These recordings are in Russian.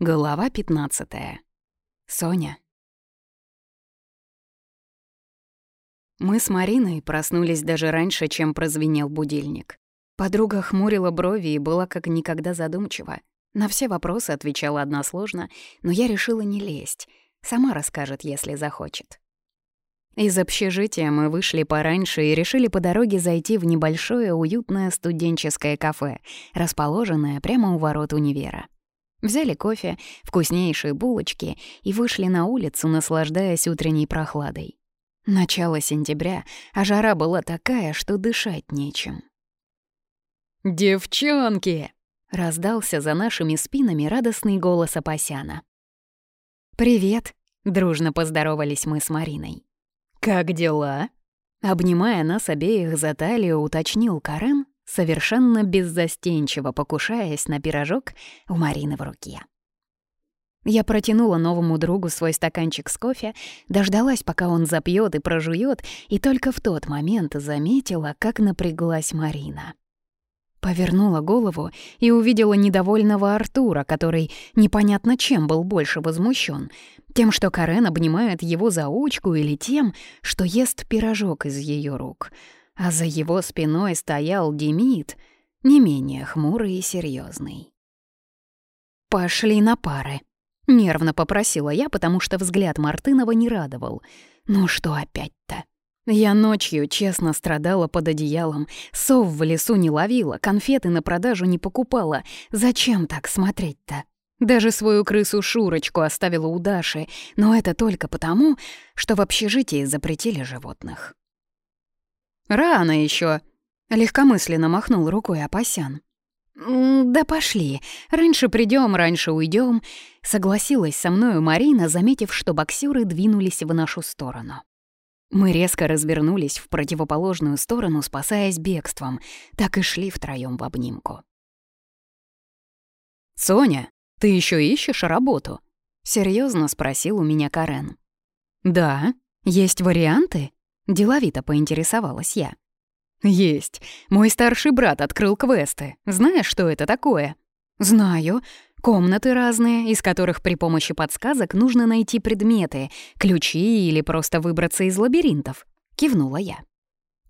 Глава 15. Соня. Мы с Мариной проснулись даже раньше, чем прозвенел будильник. Подруга хмурила брови и была как никогда задумчива. На все вопросы отвечала односложно, но я решила не лезть. Сама расскажет, если захочет. Из общежития мы вышли пораньше и решили по дороге зайти в небольшое уютное студенческое кафе, расположенное прямо у ворот универа. Взяли кофе, вкуснейшие булочки и вышли на улицу, наслаждаясь утренней прохладой. Начало сентября, а жара была такая, что дышать нечем. «Девчонки!» — раздался за нашими спинами радостный голос Апасяна. «Привет!» — дружно поздоровались мы с Мариной. «Как дела?» Обнимая нас обеих за талию, уточнил Карен, совершенно беззастенчиво покушаясь на пирожок у Марины в руке. Я протянула новому другу свой стаканчик с кофе, дождалась, пока он запьет и прожует, и только в тот момент заметила, как напряглась Марина. Повернула голову и увидела недовольного Артура, который непонятно чем был больше возмущен, тем, что Карен обнимает его за учку или тем, что ест пирожок из ее рук — а за его спиной стоял Демид, не менее хмурый и серьезный. «Пошли на пары», — нервно попросила я, потому что взгляд Мартынова не радовал. «Ну что опять-то?» Я ночью честно страдала под одеялом, сов в лесу не ловила, конфеты на продажу не покупала. Зачем так смотреть-то? Даже свою крысу Шурочку оставила у Даши, но это только потому, что в общежитии запретили животных. «Рано еще, легкомысленно махнул рукой Апасян. «Да пошли. Раньше придем, раньше уйдем», — согласилась со мною Марина, заметив, что боксеры двинулись в нашу сторону. Мы резко развернулись в противоположную сторону, спасаясь бегством. Так и шли втроем в обнимку. «Соня, ты еще ищешь работу?» — серьезно спросил у меня Карен. «Да. Есть варианты?» — деловито поинтересовалась я. «Есть. Мой старший брат открыл квесты. Знаешь, что это такое?» «Знаю. Комнаты разные, из которых при помощи подсказок нужно найти предметы, ключи или просто выбраться из лабиринтов», — кивнула я.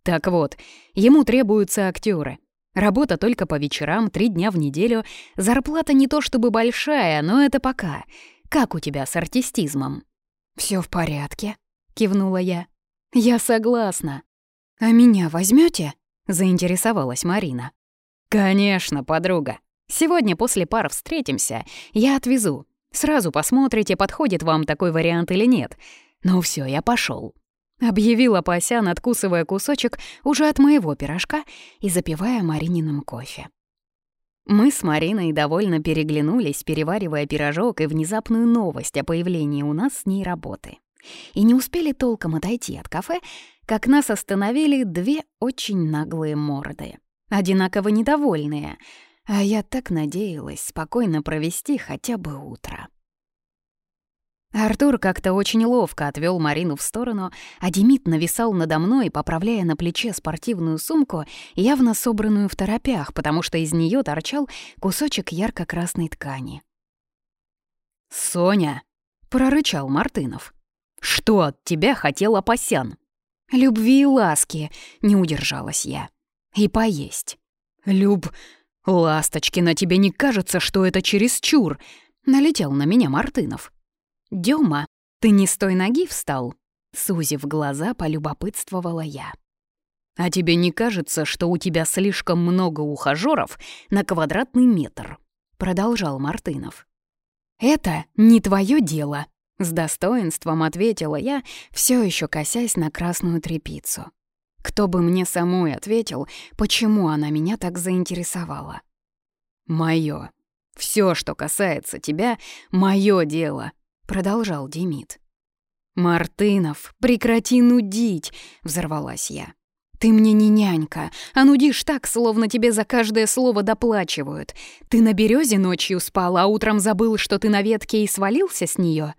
«Так вот, ему требуются актеры. Работа только по вечерам, три дня в неделю. Зарплата не то чтобы большая, но это пока. Как у тебя с артистизмом?» Все в порядке», — кивнула я. Я согласна. А меня возьмете? заинтересовалась Марина. Конечно, подруга. Сегодня после пар встретимся. Я отвезу. Сразу посмотрите, подходит вам такой вариант или нет. Ну все, я пошел. Объявила Пасян, откусывая кусочек уже от моего пирожка и запивая Марининым кофе. Мы с Мариной довольно переглянулись, переваривая пирожок и внезапную новость о появлении у нас с ней работы и не успели толком отойти от кафе, как нас остановили две очень наглые морды, одинаково недовольные, а я так надеялась спокойно провести хотя бы утро. Артур как-то очень ловко отвел Марину в сторону, а Демид нависал надо мной, поправляя на плече спортивную сумку, явно собранную в торопях, потому что из нее торчал кусочек ярко-красной ткани. «Соня!» — прорычал Мартынов. Что от тебя хотел опасян? Любви и ласки, не удержалась я. И поесть. Люб, ласточки, на тебе не кажется, что это чересчур? Налетел на меня Мартынов. Дёма, ты не с той ноги встал? Сузив глаза, полюбопытствовала я. «А тебе не кажется, что у тебя слишком много ухажеров на квадратный метр?» — продолжал Мартынов. «Это не твое дело», с достоинством ответила я, все еще косясь на красную трепицу. Кто бы мне самой ответил, почему она меня так заинтересовала? «Моё. Все, что касается тебя, моё дело», — продолжал Демид. «Мартынов, прекрати нудить!» — взорвалась я. «Ты мне не нянька, а нудишь так, словно тебе за каждое слово доплачивают. Ты на березе ночью спал, а утром забыл, что ты на ветке и свалился с нее.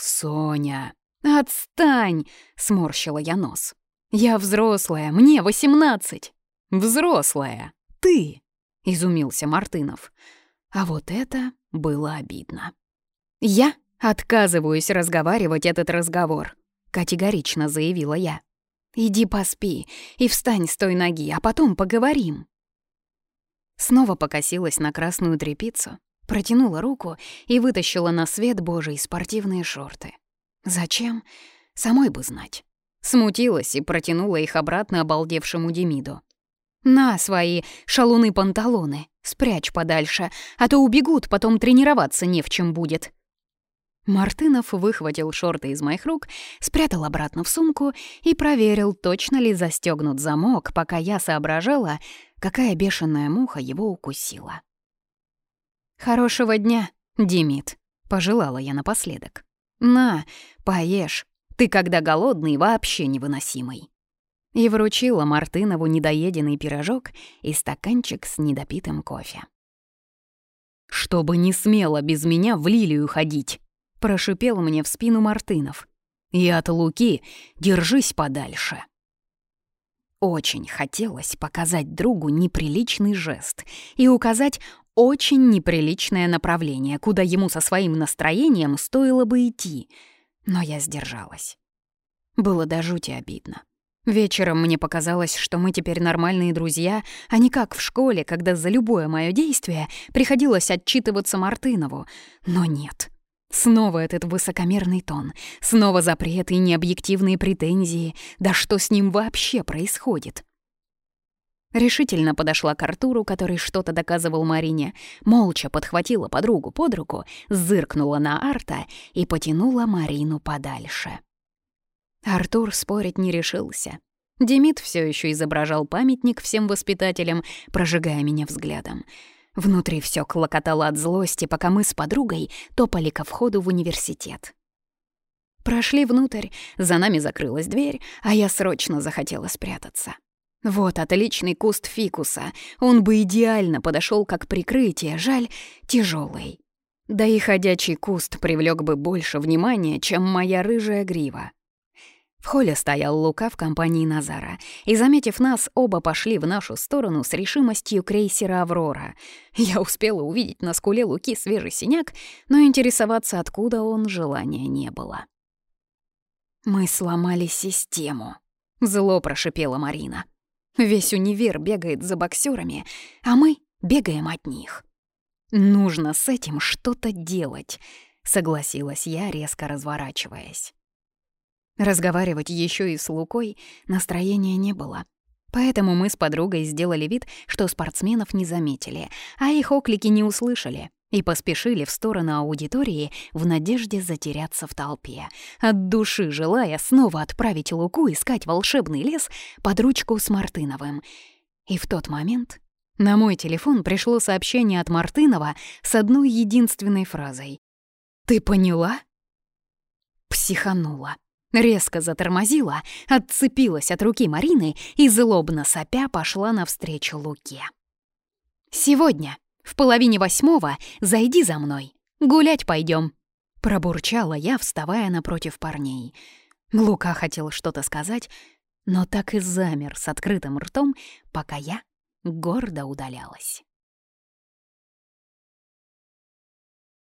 «Соня, отстань!» — сморщила я нос. «Я взрослая, мне восемнадцать!» «Взрослая! Ты!» — изумился Мартынов. А вот это было обидно. «Я отказываюсь разговаривать этот разговор», — категорично заявила я. «Иди поспи и встань с той ноги, а потом поговорим». Снова покосилась на красную трепицу протянула руку и вытащила на свет Божий спортивные шорты. Зачем? Самой бы знать. Смутилась и протянула их обратно обалдевшему Демиду. «На свои шалуны-панталоны, спрячь подальше, а то убегут, потом тренироваться не в чем будет». Мартынов выхватил шорты из моих рук, спрятал обратно в сумку и проверил, точно ли застегнут замок, пока я соображала, какая бешеная муха его укусила. «Хорошего дня, Димит», — пожелала я напоследок. «На, поешь. Ты, когда голодный, вообще невыносимый». И вручила Мартынову недоеденный пирожок и стаканчик с недопитым кофе. «Чтобы не смело без меня в Лилию ходить», — прошипел мне в спину Мартынов. «И от Луки держись подальше». Очень хотелось показать другу неприличный жест и указать очень неприличное направление, куда ему со своим настроением стоило бы идти. Но я сдержалась. Было до жути обидно. Вечером мне показалось, что мы теперь нормальные друзья, а не как в школе, когда за любое мое действие приходилось отчитываться Мартынову. Но нет. Снова этот высокомерный тон, снова запреты и необъективные претензии. Да что с ним вообще происходит? Решительно подошла к Артуру, который что-то доказывал Марине, молча подхватила подругу под руку, зыркнула на Арта и потянула Марину подальше. Артур спорить не решился. Демид все еще изображал памятник всем воспитателям, прожигая меня взглядом. Внутри все клокотало от злости, пока мы с подругой топали ко входу в университет. Прошли внутрь, за нами закрылась дверь, а я срочно захотела спрятаться. Вот отличный куст фикуса. Он бы идеально подошел как прикрытие, жаль, тяжелый. Да и ходячий куст привлек бы больше внимания, чем моя рыжая грива. В холле стоял Лука в компании Назара, и, заметив нас, оба пошли в нашу сторону с решимостью крейсера «Аврора». Я успела увидеть на скуле Луки свежий синяк, но интересоваться, откуда он, желания не было. «Мы сломали систему», — зло прошипела Марина. Весь универ бегает за боксерами, а мы бегаем от них. Нужно с этим что-то делать, согласилась я, резко разворачиваясь. Разговаривать еще и с Лукой настроения не было. Поэтому мы с подругой сделали вид, что спортсменов не заметили, а их оклики не услышали и поспешили в сторону аудитории в надежде затеряться в толпе, от души желая снова отправить Луку искать волшебный лес под ручку с Мартыновым. И в тот момент на мой телефон пришло сообщение от Мартынова с одной единственной фразой. «Ты поняла?» Психанула. Резко затормозила, отцепилась от руки Марины и, злобно сопя, пошла навстречу Луке. «Сегодня!» В половине восьмого зайди за мной. Гулять пойдем. Пробурчала я, вставая напротив парней. Лука хотел что-то сказать, но так и замер с открытым ртом, пока я гордо удалялась.